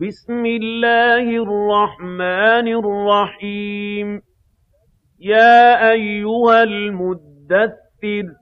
بِسْمِ اللَّهِ الرَّحْمَٰنِ الرَّحِيمِ. يَا أَيُّهَا الْمُدَّثِّرُ